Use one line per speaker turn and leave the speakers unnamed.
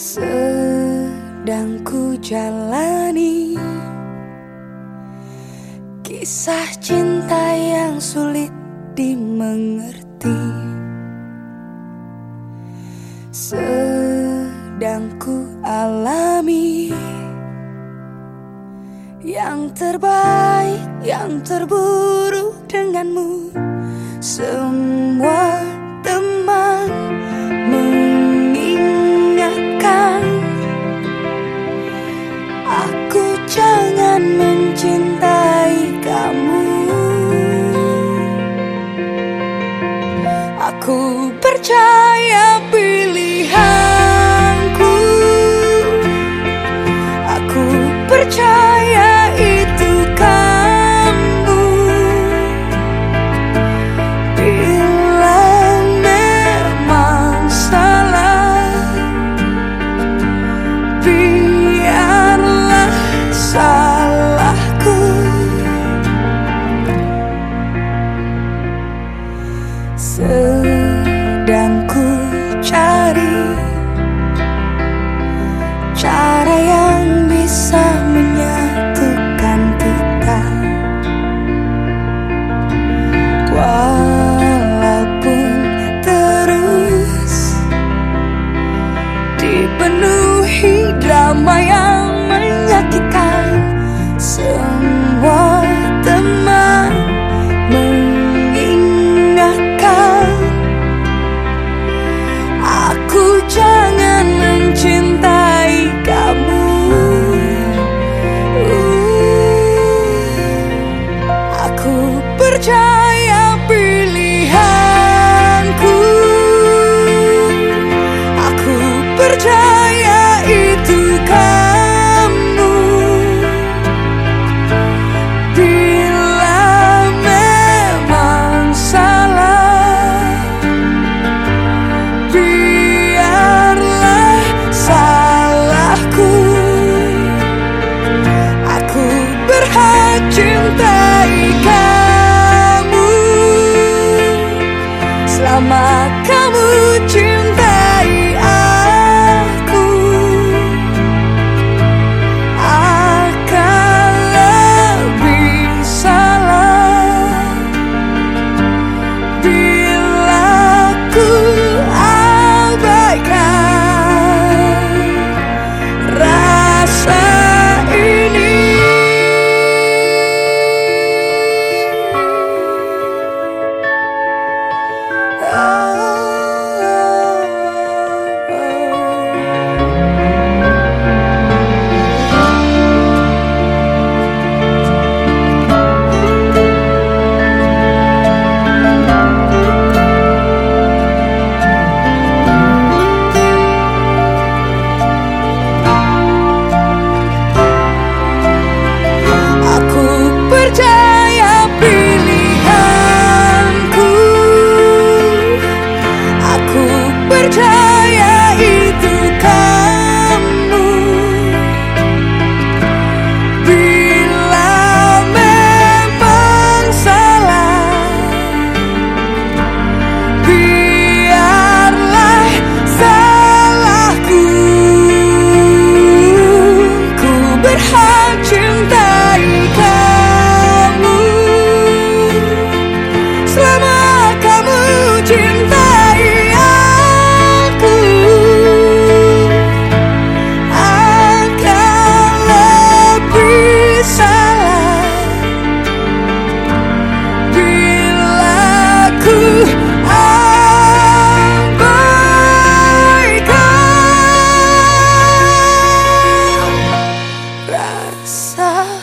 Sedang ku jalani Kisah cinta yang sulit dimengerti. Sedang ku alami. Yang terbaik, yang terburuk denganmu. Semua dipenuhi drama yang menyakitkan. Semua teman mengingatkan aku jangan mencintai kamu. Uh, aku percaya percaya itu kamu. Bila memang salah Biarlah salahku. Aku berhak cintai kamu. Selama kamu cinta abraza.